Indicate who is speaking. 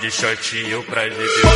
Speaker 1: de shortinho pra exibição.